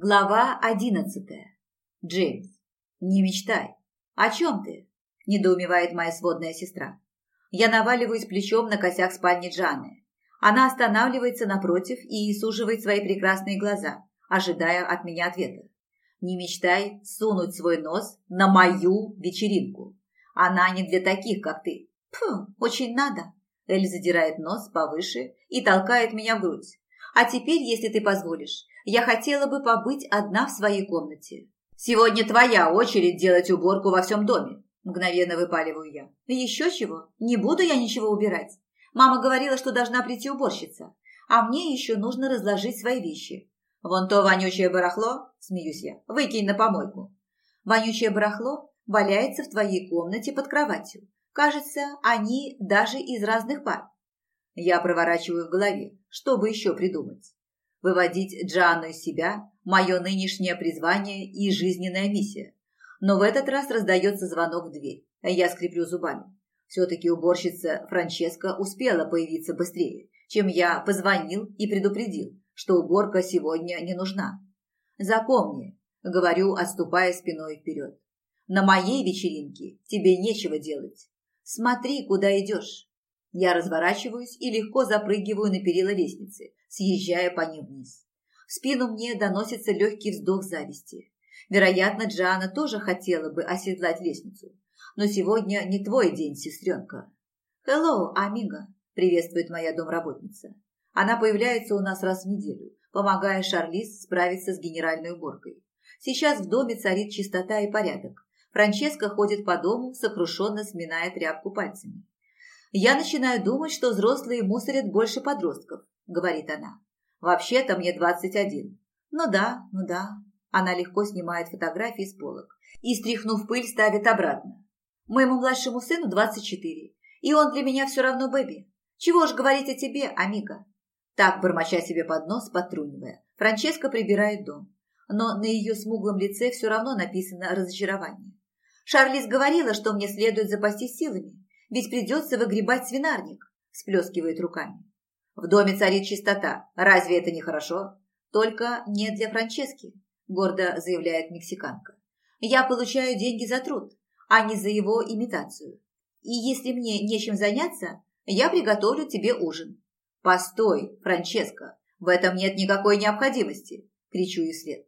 Глава одиннадцатая. Джеймс, не мечтай. О чем ты? Недоумевает моя сводная сестра. Я наваливаюсь плечом на косяк спальни Джаны. Она останавливается напротив и суживает свои прекрасные глаза, ожидая от меня ответа. Не мечтай сунуть свой нос на мою вечеринку. Она не для таких, как ты. Пф, очень надо. Эль задирает нос повыше и толкает меня в грудь. А теперь, если ты позволишь, я хотела бы побыть одна в своей комнате. Сегодня твоя очередь делать уборку во всем доме, мгновенно выпаливаю я. Еще чего? Не буду я ничего убирать. Мама говорила, что должна прийти уборщица, а мне еще нужно разложить свои вещи. Вон то вонючее барахло, смеюсь я, выкинь на помойку. Вонючее барахло валяется в твоей комнате под кроватью. Кажется, они даже из разных пар. Я проворачиваю в голове, чтобы еще придумать. Выводить Джану из себя – мое нынешнее призвание и жизненная миссия. Но в этот раз раздается звонок в дверь. Я скреплю зубами. Все-таки уборщица Франческа успела появиться быстрее, чем я позвонил и предупредил, что уборка сегодня не нужна. «Запомни», – говорю, отступая спиной вперед, – «на моей вечеринке тебе нечего делать. Смотри, куда идешь». Я разворачиваюсь и легко запрыгиваю на перила лестницы, съезжая по ним вниз. В спину мне доносится легкий вздох зависти. Вероятно, Джана тоже хотела бы оседлать лестницу. Но сегодня не твой день, сестренка. «Hello, амиго!» – приветствует моя домработница. Она появляется у нас раз в неделю, помогая Шарлиз справиться с генеральной уборкой. Сейчас в доме царит чистота и порядок. Франческа ходит по дому, сокрушенно сминая тряпку пальцами. «Я начинаю думать, что взрослые мусорят больше подростков», – говорит она. «Вообще-то мне 21». «Ну да, ну да». Она легко снимает фотографии с полок и, стряхнув пыль, ставит обратно. «Моему младшему сыну 24, и он для меня все равно бэби. Чего ж говорить о тебе, амиго?» Так, бормоча себе под нос, потрунивая, Франческа прибирает дом. Но на ее смуглом лице все равно написано разочарование. Шарлиз говорила, что мне следует запастись силами ведь придется выгребать свинарник», – сплескивает руками. «В доме царит чистота. Разве это не хорошо?» «Только не для Франчески», – гордо заявляет мексиканка. «Я получаю деньги за труд, а не за его имитацию. И если мне нечем заняться, я приготовлю тебе ужин». «Постой, Франческа, в этом нет никакой необходимости!» – кричу ей вслед.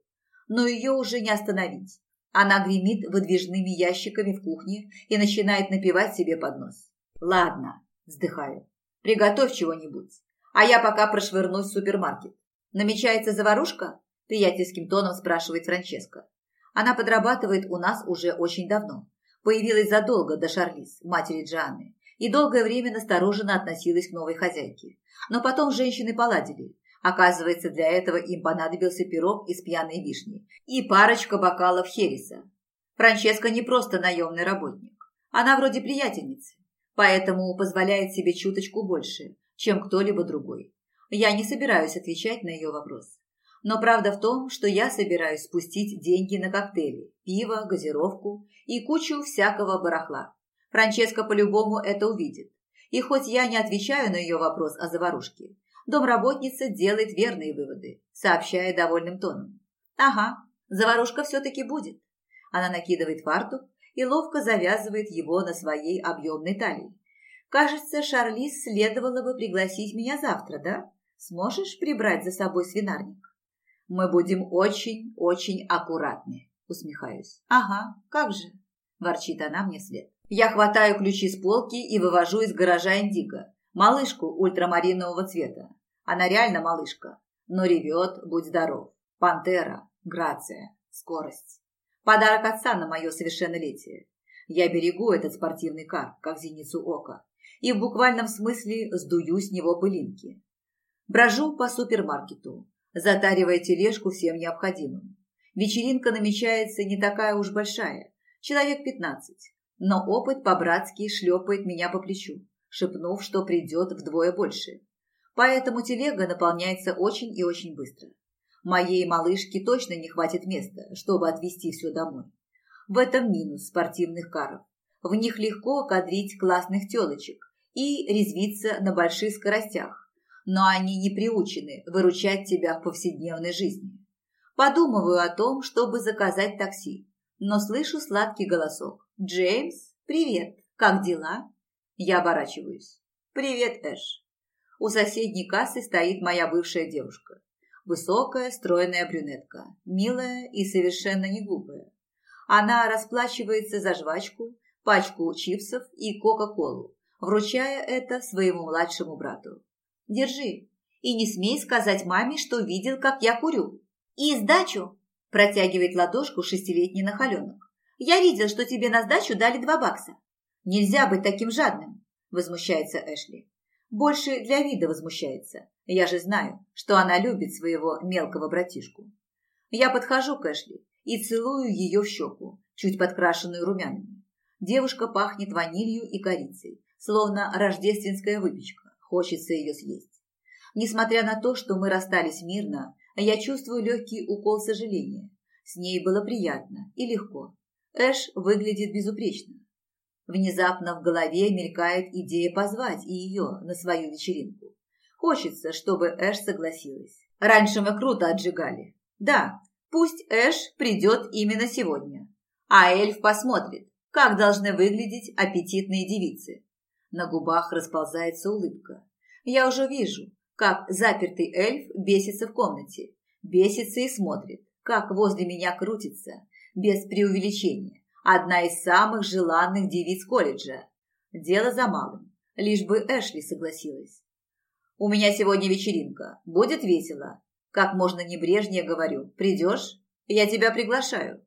Но ее уже не остановить. Она гремит выдвижными ящиками в кухне и начинает напивать себе под нос. «Ладно», – вздыхаю, – «приготовь чего-нибудь, а я пока прошвырнусь в супермаркет». «Намечается заварушка?» – приятельским тоном спрашивает Франческа. Она подрабатывает у нас уже очень давно. Появилась задолго до Шарлиз, матери Джаны, и долгое время настороженно относилась к новой хозяйке. Но потом женщины поладили, Оказывается, для этого им понадобился пирог из пьяной вишни и парочка бокалов хереса. Франческа не просто наемный работник. Она вроде приятельницы, поэтому позволяет себе чуточку больше, чем кто-либо другой. Я не собираюсь отвечать на ее вопрос. Но правда в том, что я собираюсь спустить деньги на коктейли, пиво, газировку и кучу всякого барахла. Франческа по-любому это увидит. И хоть я не отвечаю на ее вопрос о заварушке, Домработница делает верные выводы, сообщая довольным тоном. «Ага, заварушка все-таки будет». Она накидывает фартук и ловко завязывает его на своей объемной талии. «Кажется, Шарлиз следовало бы пригласить меня завтра, да? Сможешь прибрать за собой свинарник?» «Мы будем очень-очень аккуратны», — усмехаюсь. «Ага, как же», — ворчит она мне вслед. Я хватаю ключи с полки и вывожу из гаража Индиго. Малышку ультрамаринового цвета. Она реально малышка, но ревет, будь здоров. Пантера, грация, скорость. Подарок отца на мое совершеннолетие. Я берегу этот спортивный кар, как зеницу ока, и в буквальном смысле сдую с него пылинки. Брожу по супермаркету, затаривая тележку всем необходимым. Вечеринка намечается не такая уж большая, человек пятнадцать, но опыт по-братски шлепает меня по плечу шепнув, что придет вдвое больше. Поэтому телега наполняется очень и очень быстро. Моей малышке точно не хватит места, чтобы отвезти все домой. В этом минус спортивных каров. В них легко кадрить классных телочек и резвиться на больших скоростях, но они не приучены выручать тебя в повседневной жизни. Подумываю о том, чтобы заказать такси, но слышу сладкий голосок. «Джеймс, привет! Как дела?» Я оборачиваюсь. «Привет, Эш». У соседней кассы стоит моя бывшая девушка. Высокая, стройная брюнетка, милая и совершенно не глупая. Она расплачивается за жвачку, пачку чипсов и кока-колу, вручая это своему младшему брату. «Держи, и не смей сказать маме, что видел, как я курю». «И сдачу!» – протягивает ладошку шестилетний нахаленок. «Я видел, что тебе на сдачу дали два бакса». «Нельзя быть таким жадным!» – возмущается Эшли. «Больше для вида возмущается. Я же знаю, что она любит своего мелкого братишку». Я подхожу к Эшли и целую ее в щеку, чуть подкрашенную румянами. Девушка пахнет ванилью и корицей, словно рождественская выпечка. Хочется ее съесть. Несмотря на то, что мы расстались мирно, я чувствую легкий укол сожаления. С ней было приятно и легко. Эш выглядит безупречно. Внезапно в голове мелькает идея позвать и ее на свою вечеринку. Хочется, чтобы Эш согласилась. Раньше мы круто отжигали. Да, пусть Эш придет именно сегодня. А эльф посмотрит, как должны выглядеть аппетитные девицы. На губах расползается улыбка. Я уже вижу, как запертый эльф бесится в комнате. Бесится и смотрит, как возле меня крутится, без преувеличения Одна из самых желанных девиц колледжа. Дело за малым. Лишь бы Эшли согласилась. «У меня сегодня вечеринка. Будет весело. Как можно небрежнее говорю. Придешь? Я тебя приглашаю».